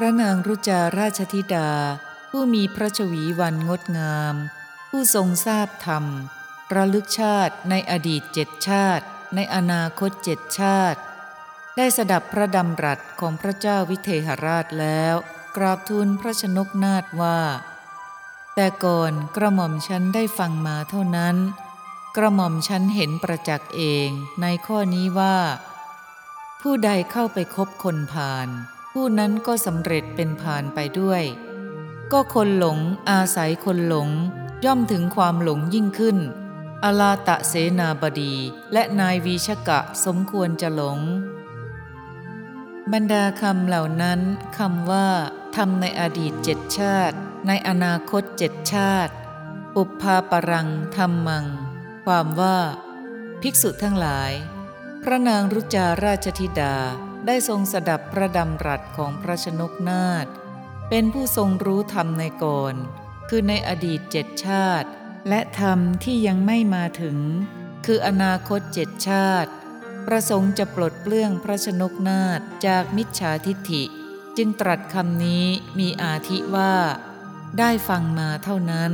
พระนางรุจาราชธิดา ผู้มีพระชวีวันงดงาม ผู้ทรงทราบธรรม ระลึกชาติในอดีตเจ็ดชาติ ในอนาคตเจ็ดชาติ ได้สดับพระดำรัสของพระเจ้าวิเทหราชแล้ว กราบทูลพระชนกนาถว่า แต่ก่อนกระหม่อมฉันได้ฟังมาเท่านั้น กระหม่อมฉันเห็นประจักษ์เองในข้อนี้ว่า ผู้ใดเข้าไปคบคนผ่าน ผู้นั้นก็สำเร็จเป็นผ่านไปด้วย ก็คนหลงอาศัยคนหลง ย่อมถึงความหลงยิ่งขึ้นอลาตะเสนาบดีและนายวีชกะสมควรจะหลง บรรดาคำเหล่านั้นคำว่าทำในอดีตเจ็ดชาติ ในอนาคตเจ็ดชาติ ปุพพาปรังธรรมัง ความว่า ภิกษุทั้งหลาย พระนางรุจาราชธิดา ได้ทรงสดับพระดำรัสของพระชนกนาถเป็นผู้ทรงรู้ธรรมในก่อน คือในอดีตเจ็ดชาติ และธรรมที่ยังไม่มาถึง คืออนาคตเจ็ดชาติ ประสงค์จะปลดเปลื้องพระชนกนาถจากมิจฉาทิฏฐิ จึงตรัสคำนี้มีอาทิว่า ได้ฟังมาเท่านั้น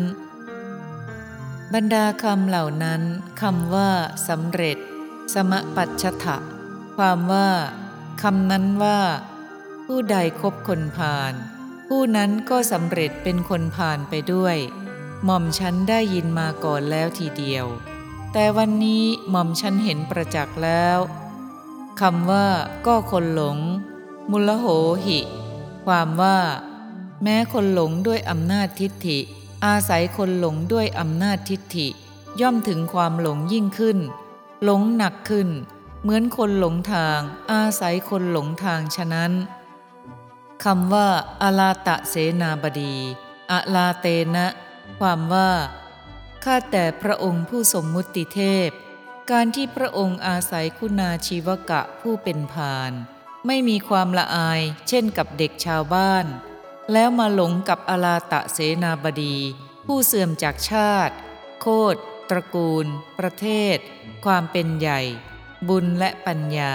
บรรดาคำเหล่านั้นคำว่าสำเร็จ สมปัจฉะความว่า คำนั้นว่า ผู้ใดคบคนผ่านผู้นั้นก็สำเร็จเป็นคนผ่านไปด้วย หม่อมฉันได้ยินมาก่อนแล้วทีเดียว แต่วันนี้หม่อมฉันเห็นประจักษ์แล้วคำว่าก็คนหลง มุลโหหิ ความว่า แม้คนหลงด้วยอำนาจทิฏฐิ อาศัยคนหลงด้วยอำนาจทิฏฐิ ย่อมถึงความหลงยิ่งขึ้น หลงหนักขึ้น เหมือนคนหลงทาง อาศัยคนหลงทางฉะนั้นคำว่าอาลาตะเสนาบดีอาลาเตนะ ความว่าข้าแต่พระองค์ผู้สมมุติเทพ การที่พระองค์อาศัยคุณาชีวกะผู้เป็นพาน ไม่มีความละอายเช่นกับเด็กชาวบ้าน แล้วมาหลงกับอาลาตะเสนาบดี ผู้เสื่อมจากชาติ โคตรตระกูล ประเทศ ความเป็นใหญ่ บุญและปัญญา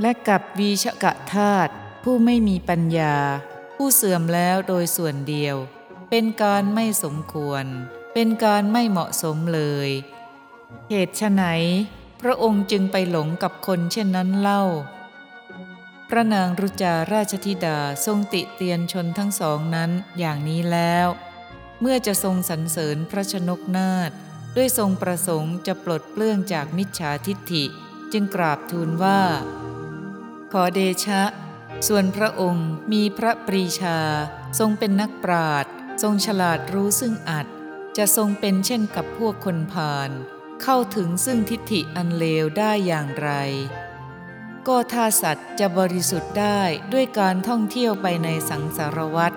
และกับวีชกะธาตุผู้ไม่มีปัญญา ผู้เสื่อมแล้วโดยส่วนเดียว เป็นการไม่สมควร เป็นการไม่เหมาะสมเลย เหตุไฉนพระองค์จึงไปหลงกับคนเช่นนั้นเล่า พระนางรุจาราชธิดาทรงติเตียนชนทั้งสองนั้นอย่างนี้แล้ว เมื่อจะทรงสรรเสริญพระชนกนาถ ด้วยทรงประสงค์จะปลดเปลื้องจากมิจฉาทิฏฐิจึงกราบทูลว่า ขอเดชะ ส่วนพระองค์มีพระปรีชา ทรงเป็นนักปราดทรงฉลาดรู้ซึ่งอัดจะทรงเป็นเช่นกับพวกคนพาลเข้าถึงซึ่งทิฏฐิอันเลวได้อย่างไร ก็ถ้าสัตว์จะบริสุทธิ์ได้ด้วยการท่องเที่ยวไปในสังสารวัฏ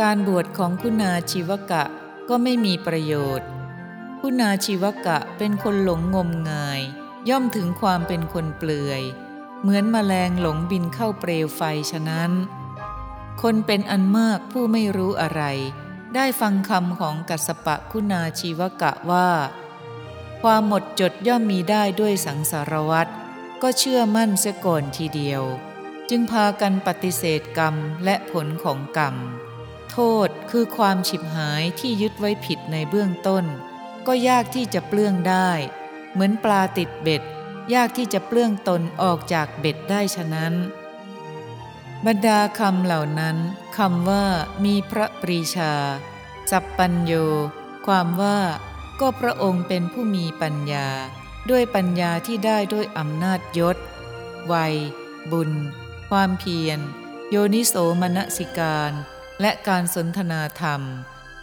การบวชของคุณาชีวกะก็ไม่มีประโยชน์ คุณาชีวกะเป็นคนหลงงมงาย ย่อมถึงความเป็นคนเปลือย เหมือนมแมลงหลงบินเข้าเปลวไฟฉะนั้น คนเป็นอันมากผู้ไม่รู้อะไร ได้ฟังคำของกัสปะคุณาชีวกะว่า ความหมดจดย่อมมีได้ด้วยสังสารวัตรก็เชื่อมั่นเสียก่อนทีเดียว จึงพากันปฏิเสธกรรมและผลของกรรม โทษคือความฉิบหายที่ยึดไว้ผิดในเบื้องต้น ก็ยากที่จะเปลื้องได้ เหมือนปลาติดเบ็ด ยากที่จะเปลื้องตนออกจากเบ็ดได้ฉะนั้น บรรดาคำเหล่านั้นคำว่ามีพระปรีชา สัพปัญโย ความว่าก็พระองค์เป็นผู้มีปัญญา ด้วยปัญญาที่ได้ด้วยอำนาจยศ วัย บุญ ความเพียร โยนิโสมนสิการ และการสนทนาธรรม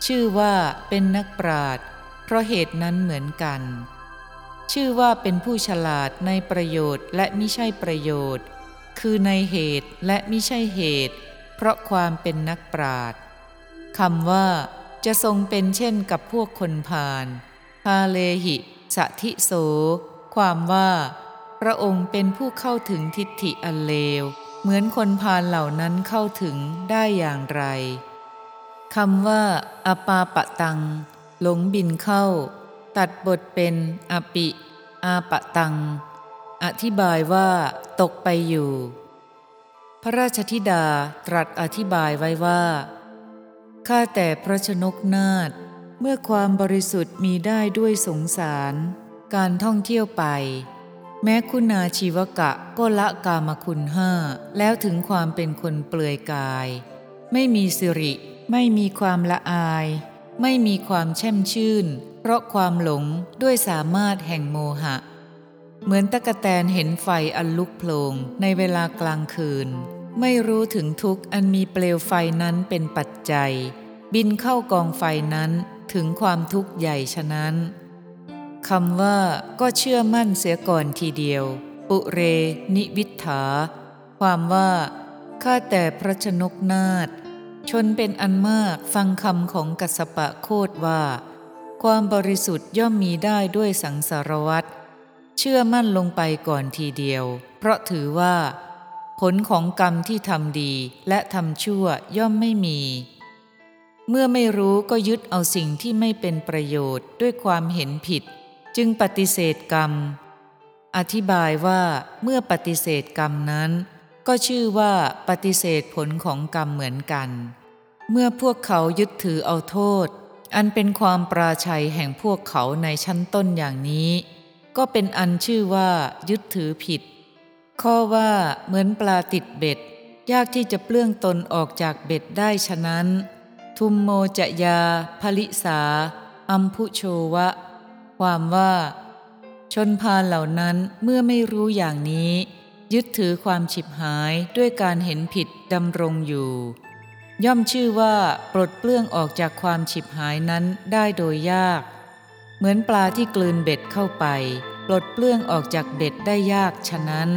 ชื่อว่าเป็นนักปราด เพราะเหตุนั้นเหมือนกัน ชื่อว่าเป็นผู้ฉลาดในประโยชน์และมิใช่ประโยชน์ คือในเหตุและมิใช่เหตุ เพราะความเป็นนักปราดคำว่า จะทรงเป็นเช่นกับพวกคนพาลพาเลหิสทิโส ความว่า พระองค์เป็นผู้เข้าถึงทิฏฐิอันเลว เหมือนคนพาลเหล่านั้นเข้าถึงได้อย่างไรคำว่า อปาปะตัง หลงบินเข้า ตัดบทเป็นอปิ อาปะตัง อธิบายว่า ตกไปอยู่ พระราชธิดาตรัสอธิบายไว้ว่าข้าแต่พระชนกนาถเมื่อความบริสุทธิ์มีได้ด้วยสงสาร การท่องเที่ยวไป แม้คุณาชีวกะก็ละกามคุณห้า แล้วถึงความเป็นคนเปลือยกาย ไม่มีสิริ ไม่มีความละอาย ไม่มีความแช่มชื่น เพราะความหลงด้วยสามารถแห่งโมหะ เหมือนตะกะแตนเห็นไฟอันลุกโผลงในเวลากลางคืน ไม่รู้ถึงทุกข์อันมีเปลวไฟนั้นเป็นปัจจัย บินเข้ากองไฟนั้นถึงความทุกข์ใหญ่ฉะนั้นคำว่าก็เชื่อมั่นเสียก่อนทีเดียว ปุเร นิวิทธาความว่าข้าแต่พระชนกนาถ ชนเป็นอันมากฟังคำของกัสปะโคดว่า ความบริสุทธิ์ย่อมมีได้ด้วยสังสารวัตรเชื่อมั่นลงไปก่อนทีเดียว เพราะถือว่า ผลของกรรมที่ทำดีและทำชั่วย่อมไม่มี เมื่อไม่รู้ก็ยึดเอาสิ่งที่ไม่เป็นประโยชน์ด้วยความเห็นผิด จึงปฏิเสธกรรม อธิบายว่าเมื่อปฏิเสธกรรมนั้น ก็ชื่อว่าปฏิเสธผลของกรรมเหมือนกัน เมื่อพวกเขายึดถือเอาโทษ อันเป็นความปราชัยแห่งพวกเขาในชั้นต้นอย่างนี้ ก็เป็นอันชื่อว่ายึดถือผิด ข้อว่าเหมือนปลาติดเบ็ด ยากที่จะเปลื้องตนออกจากเบ็ดได้ฉะนั้น ทุมโมจยาภลิสา อัมพุโชวะ ความว่า ชนพาเหล่านั้นเมื่อไม่รู้อย่างนี้ ยึดถือความฉิบหายด้วยการเห็นผิดดำรงอยู่ ย่อมชื่อว่าปลดเปลื้องออกจากความฉิบหายนั้นได้โดยยาก เหมือนปลาที่กลืนเบ็ดเข้าไป ปลดเปลื้องออกจากเบ็ดได้ยากฉะนั้น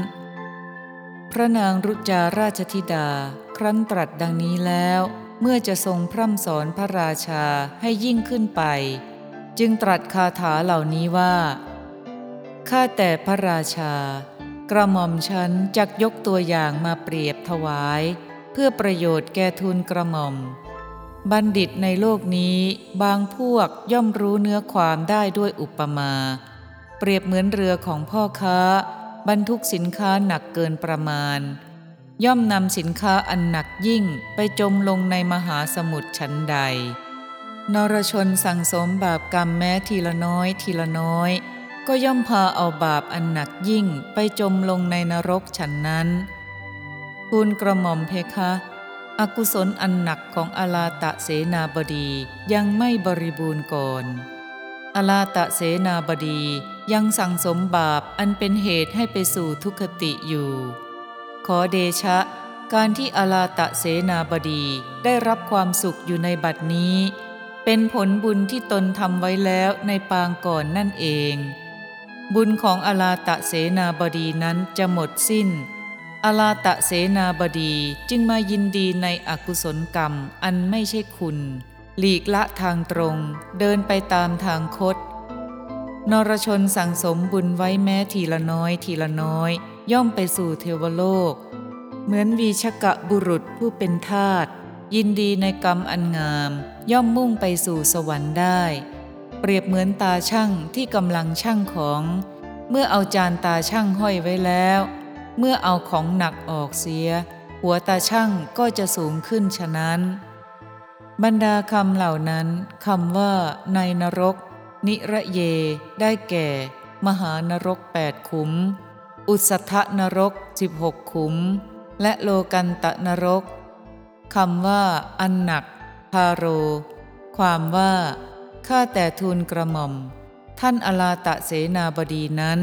พระนางรุจาราชธิดา ครั้นตรัสดังนี้แล้ว เมื่อจะทรงพร่ำสอนพระราชาให้ยิ่งขึ้นไป จึงตรัสคาถาเหล่านี้ว่าข้าแต่พระราชา กระหม่อมฉันจักยกตัวอย่างมาเปรียบถวาย เพื่อประโยชน์แก่ทูลกระหม่อม บัณฑิตในโลกนี้บางพวกย่อมรู้เนื้อความได้ด้วยอุปมา เปรียบเหมือนเรือของพ่อค้า บรรทุกสินค้าหนักเกินประมาณ ย่อมนำสินค้าอันหนักยิ่งไปจมลงในมหาสมุทรชั้นใด นรชนสั่งสมบาปกรรมแม้ทีละน้อยทีละน้อย ก็ย่อมพาเอาบาปอันหนักยิ่งไปจมลงในนรกฉันนั้น ทูลกระหม่อมเพคะ อกุศลอันหนักของอาลาตะเสนาบดียังไม่บริบูรณ์ก่อนอาลาตะเสนาบดียังสั่งสมบาปอันเป็นเหตุให้ไปสู่ทุคติอยู่ ขอเดชะ การที่อาลาตะเสนาบดีได้รับความสุขอยู่ในบัดนี้ เป็นผลบุญที่ตนทำไว้แล้วในปางก่อนนั่นเอง บุญของอลาตะเสนาบดีนั้นจะหมดสิ้น อลาตะเสนาบดีจึงมายินดีในอกุศลกรรมอันไม่ใช่คุณ หลีกละทางตรงเดินไปตามทางคดนรชนสั่งสมบุญไว้แม้ทีละน้อยทีละน้อย ย่อมไปสู่เทวโลก เหมือนวีชกะบุรุษผู้เป็นทาสยินดีในกรรมอันงาม ย่อมมุ่งไปสู่สวรรค์ได้ เปรียบเหมือนตาช่างที่กำลังช่างของ เมื่อเอาจานตาช่างห้อยไว้แล้ว เมื่อเอาของหนักออกเสีย หัวตาช่างก็จะสูงขึ้นฉะนั้น บรรดาคำเหล่านั้นคำว่าในนรก นิระเย ได้แก่ มหานรกแปดขุม อุสัทนรกสิบหกขุม และโลกันตะนรกคำว่า อันหนักพาโร ความว่า ข้าแต่ทูลกระหม่อม ท่านอลาตะเสนาบดีนั้น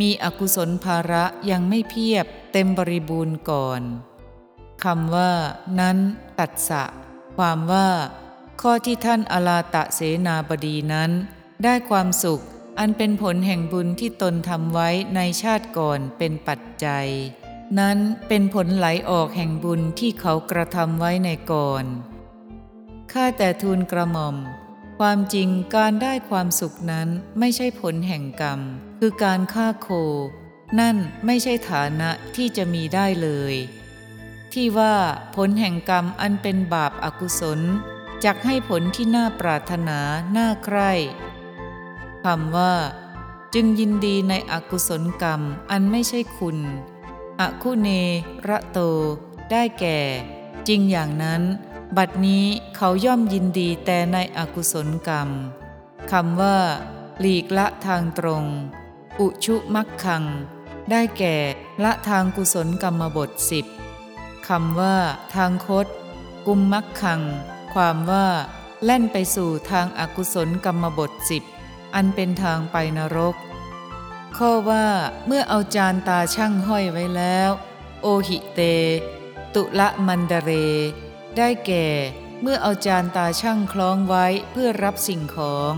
มีอกุศลภาระยังไม่เพียบเต็มบริบูรณ์ก่อนคำว่า นั้น ตัดสะ ความว่า ข้อที่ท่านอลาตะเสนาบดีนั้น ได้ความสุขอันเป็นผลแห่งบุญที่ตนทำไว้ในชาติก่อนเป็นปัจจัย นั้นเป็นผลไหลออกแห่งบุญที่เขากระทำไว้ในก่อนข้าแต่ทูลกระหม่อม ความจริงการได้ความสุขนั้นไม่ใช่ผลแห่งกรรม คือการฆ่าโค นั่นไม่ใช่ฐานะที่จะมีได้เลย ที่ว่าผลแห่งกรรมอันเป็นบาปอากุศลจักให้ผลที่น่าปรารถนาน่าใคร่คำว่า จึงยินดีในอกุศลกรรมอันไม่ใช่คุณอคุเนระโต ได้แก่ จริงอย่างนั้น บัดนี้เขาย่อมยินดีแต่ในอกุศลกรรมคำว่า หลีกละทางตรง อุชุมักขัง ได้แก่ละทางกุศลกรรมบทสิบคำว่า ทางคดกุมมักขัง ความว่า แล่นไปสู่ทางอากุศลกรรมบทสิบอันเป็นทางไปนรก ข้อว่า เมื่อเอาจานตาช่างห้อยไว้แล้ว โอหิเต ตุละมันเดเร ได้แก่เมื่อเอาจานตาช่างคล้องไว้เพื่อรับสิ่งของ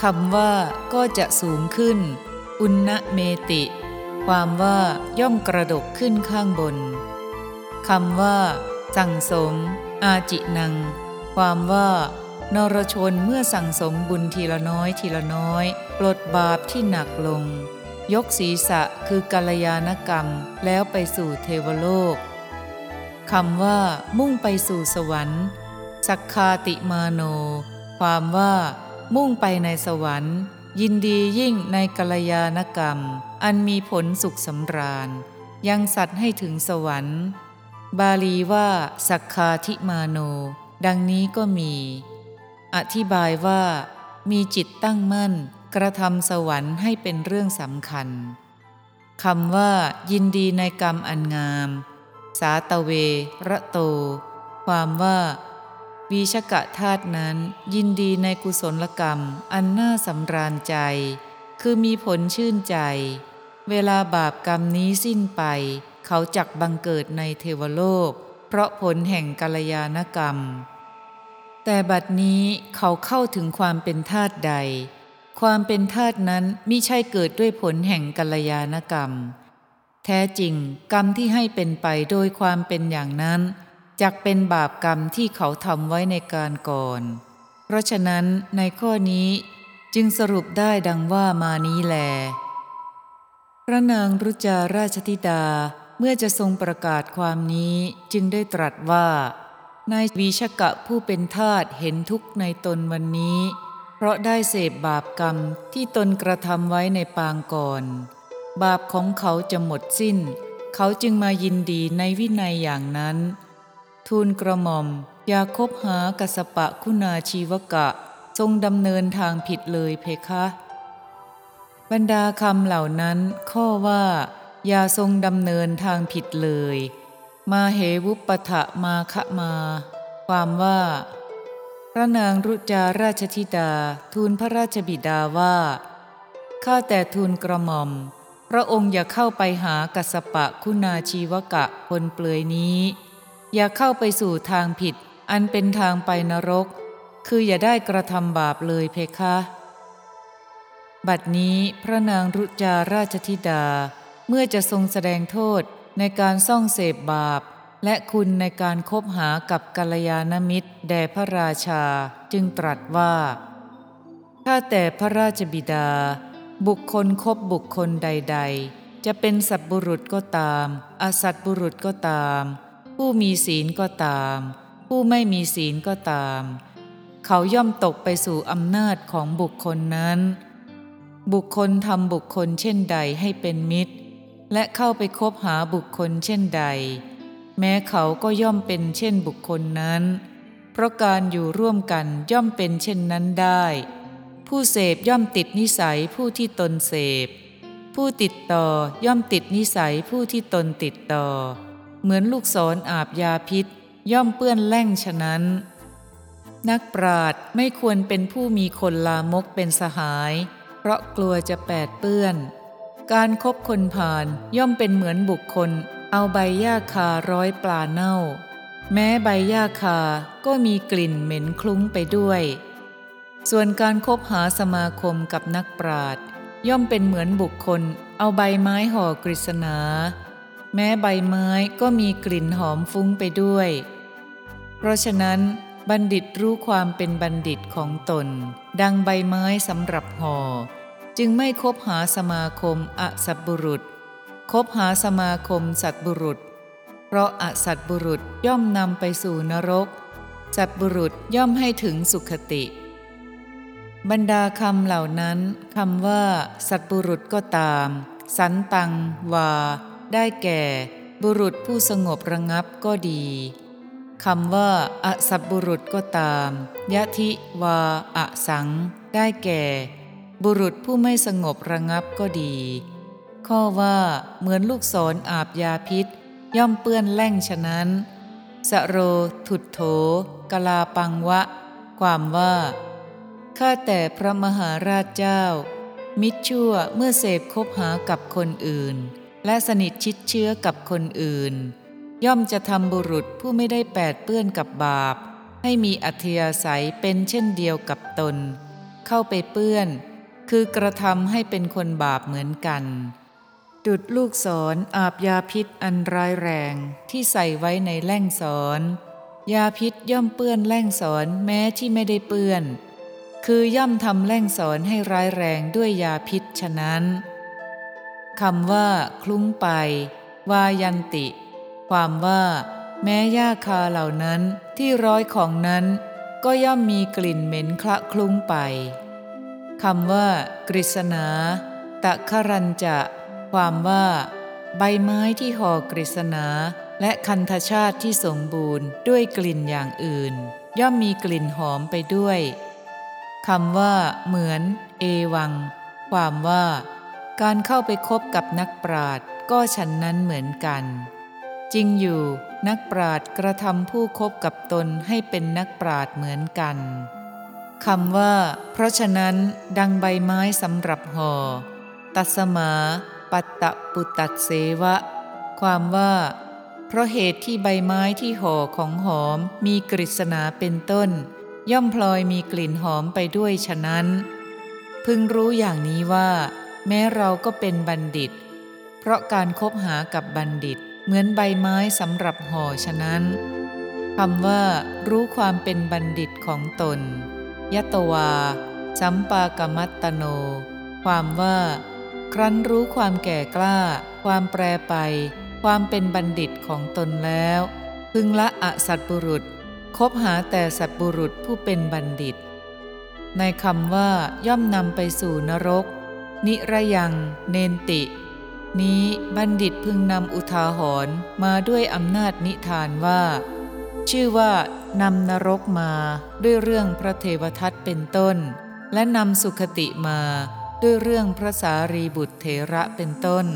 คำว่าก็จะสูงขึ้น อุณณเมติ ความว่าย่อมกระดกขึ้นข้างบนคำว่า สั่งสม อาจินัง ความว่า นรชนเมื่อสั่งสมบุญทีละน้อยทีละน้อย ปลดบาปที่หนักลง ยกศีรษะคือกัลยาณกรรมแล้วไปสู่เทวโลก คำว่ามุ่งไปสู่สวรรค์ สักคาติมาโน ความว่า มุ่งไปในสวรรค์ ยินดียิ่งในกัลยาณกรรม อันมีผลสุขสำราญ ยังสัตว์ให้ถึงสวรรค์ บาลีว่า สักคาทิมาโน ดังนี้ก็มี อธิบายว่า มีจิตตั้งมั่น กระทำสวรรค์ให้เป็นเรื่องสำคัญคำว่า ยินดีในกรรมอันงาม สาตเว ระโต ความว่าวีชกะธาตุนั้นยินดีในกุศลกรรมอันน่าสำราญใจ คือมีผลชื่นใจ เวลาบาปกรรมนี้สิ้นไป เขาจักบังเกิดในเทวโลก เพราะผลแห่งกัลยาณกรรม แต่บัดนี้เขาเข้าถึงความเป็นธาตุใด ความเป็นธาตุนั้นมิใช่เกิดด้วยผลแห่งกัลยาณกรรม แท้จริงกรรมที่ให้เป็นไปโดยความเป็นอย่างนั้นจักเป็นบาปกรรมที่เขาทำไว้ในการก่อน เพราะฉะนั้นในข้อนี้จึงสรุปได้ดังว่ามานี้แล พระนางรุจาราชธิดาเมื่อจะทรงประกาศความนี้จึงได้ตรัสว่า นายวีชกะผู้เป็นทาตเห็นทุกข์ในตนวันนี้ เพราะได้เสพบาปกรรมที่ตนกระทำไว้ในปางก่อน บาปของเขาจะหมดสิ้น เขาจึงมายินดีในวินัยอย่างนั้น ทูลกระหม่อมอย่าคบหากัสปะคุณาชีวกะ ทรงดำเนินทางผิดเลยเพคะ บรรดาคำเหล่านั้นข้อว่า อย่าทรงดำเนินทางผิดเลย มาเหวุปทะมาคะมา ความว่าพระนางรุจาราชธิดาทูลพระราชบิดาว่า ข้าแต่ทูลกระหม่อม พระองค์อย่าเข้าไปหากัสปะคุณาชีวกะคนเปลือยนี้ อย่าเข้าไปสู่ทางผิด อันเป็นทางไปนรก คืออย่าได้กระทำบาปเลยเพคะ บัดนี้พระนางรุจาราชธิดา เมื่อจะทรงแสดงโทษในการซ่องเสพบาป และคุณในการคบหากับกัลยาณมิตร แด่พระราชาจึงตรัสว่าถ้าแต่พระราชบิดา บุคคลคบบุคคลใด ๆ จะเป็นสัตบุรุษก็ตาม อสัตบุรุษก็ตาม ผู้มีศีลก็ตาม ผู้ไม่มีศีลก็ตาม เขาย่อมตกไปสู่อำนาจของบุคคลนั้น บุคคลทำบุคคลเช่นใดให้เป็นมิตร และเข้าไปคบหาบุคคลเช่นใด แม้เขาก็ย่อมเป็นเช่นบุคคลนั้น เพราะการอยู่ร่วมกันย่อมเป็นเช่นนั้นได้ ผู้เสพย่อมติดนิสัยผู้ที่ตนเสพ ผู้ติดต่อย่อมติดนิสัยผู้ที่ตนติดต่อ เหมือนลูกศรออาบยาพิษ ย่อมเปื้อนแล่งฉะนั้น นักปราดไม่ควรเป็นผู้มีคนลามกเป็นสหาย เพราะกลัวจะแปดเปื้อน การครบคนผ่านย่อมเป็นเหมือนบุคคล เอาใบหญ้าคาร้อยปลาเน่า แม้ใบหญ้าคาก็มีกลิ่นเหม็นคลุ้งไปด้วย ส่วนการคบหาสมาคมกับนักปราดย่อมเป็นเหมือนบุคคล เอาใบไม้ห่อกฤษณา แม้ใบไม้ก็มีกลิ่นหอมฟุ้งไปด้วย เพราะฉะนั้น บัณฑิตรู้ความเป็นบัณฑิตของตน ดังใบไม้สำหรับห่อจึงไม่คบหาสมาคมอสัตบุรุษ คบหาสมาคมสัตบุรุษ เพราะอสัตบุรุษย่อมนำไปสู่นรก สัตบุรุษย่อมให้ถึงสุขติ บรรดาคำเหล่านั้นคำว่า สัตบุรุษก็ตาม สันตัง วา ได้แก่ บุรุษผู้สงบระงับก็ดีคำว่าอสับบุรุษก็ตามยะทิวาอสัง ได้แก่ บุรุษผู้ไม่สงบระงับก็ดี ข้อว่าเหมือนลูกศรออาบยาพิษ ย่อมเปื้อนแล่งฉะนั้น สโร ถุดโถกลาปังวะ ความว่า ข้าแต่พระมหาราชเจ้า มิชั่วเมื่อเสพคบหากับคนอื่น และสนิทชิดเชื้อกับคนอื่น ย่อมจะทำบุรุษผู้ไม่ได้แปดเปื้อนกับบาป ให้มีอัธยาศัยเป็นเช่นเดียวกับตน เข้าไปเปื้อน คือกระทำให้เป็นคนบาปเหมือนกัน ดุดลูกศรออาบยาพิษอันร้ายแรงที่ใส่ไว้ในแล่งศรยาพิษย่อมเปื้อนแล่งศรแม้ที่ไม่ได้เปื้อน คือย่อมทำแล่งศรให้ร้ายแรงด้วยยาพิษฉะนั้นคำว่า คลุ้งไป วายันติ ความว่า แม้หญ้าคาเหล่านั้นที่ร้อยของนั้น ก็ย่อมมีกลิ่นเหม็นคละคลุ้งไปคำว่า กฤษณาตะครันจะ ความว่า ใบไม้ที่ห่อกฤษณาและคันธชาติที่สมบูรณ์ด้วยกลิ่นอย่างอื่น ย่อมมีกลิ่นหอมไปด้วย คำว่า เหมือน เอวัง ความว่า การเข้าไปคบกับนักปราดก็ฉันนั้นเหมือนกัน จริงอยู่นักปราดกระทำผู้คบกับตนให้เป็นนักปราดเหมือนกันคำว่า เพราะฉะนั้น ดังใบไม้สำหรับห่อตัสมา ปัตตปุตัดเสวะ ความว่า เพราะเหตุที่ใบไม้ที่ห่อของหอมมีกฤษณาเป็นต้น ย่อมพลอยมีกลิ่นหอมไปด้วยฉะนั้น พึงรู้อย่างนี้ว่า แม้เราก็เป็นบัณฑิต เพราะการคบหากับบัณฑิต เหมือนใบไม้สำหรับห่อฉะนั้นคำว่า รู้ความเป็นบัณฑิตของตน ยตวา สัมปากมัตตโน ความว่า ครั้นรู้ความแก่กล้า ความแปรไป ความเป็นบัณฑิตของตนแล้ว พึงละอสัตบุรุษ คบหาแต่สัตบุรุษผู้เป็นบัณฑิต ในคำว่าย่อมนำไปสู่นรก นิระยัง เนนติ นี้บัณฑิตพึงนำอุทาหรณ์มาด้วยอำนาจนิทานว่า ชื่อว่านำนรกมาด้วยเรื่องพระเทวทัตเป็นต้น และนำสุขติมาด้วยเรื่องพระสารีบุตรเถระเป็นต้น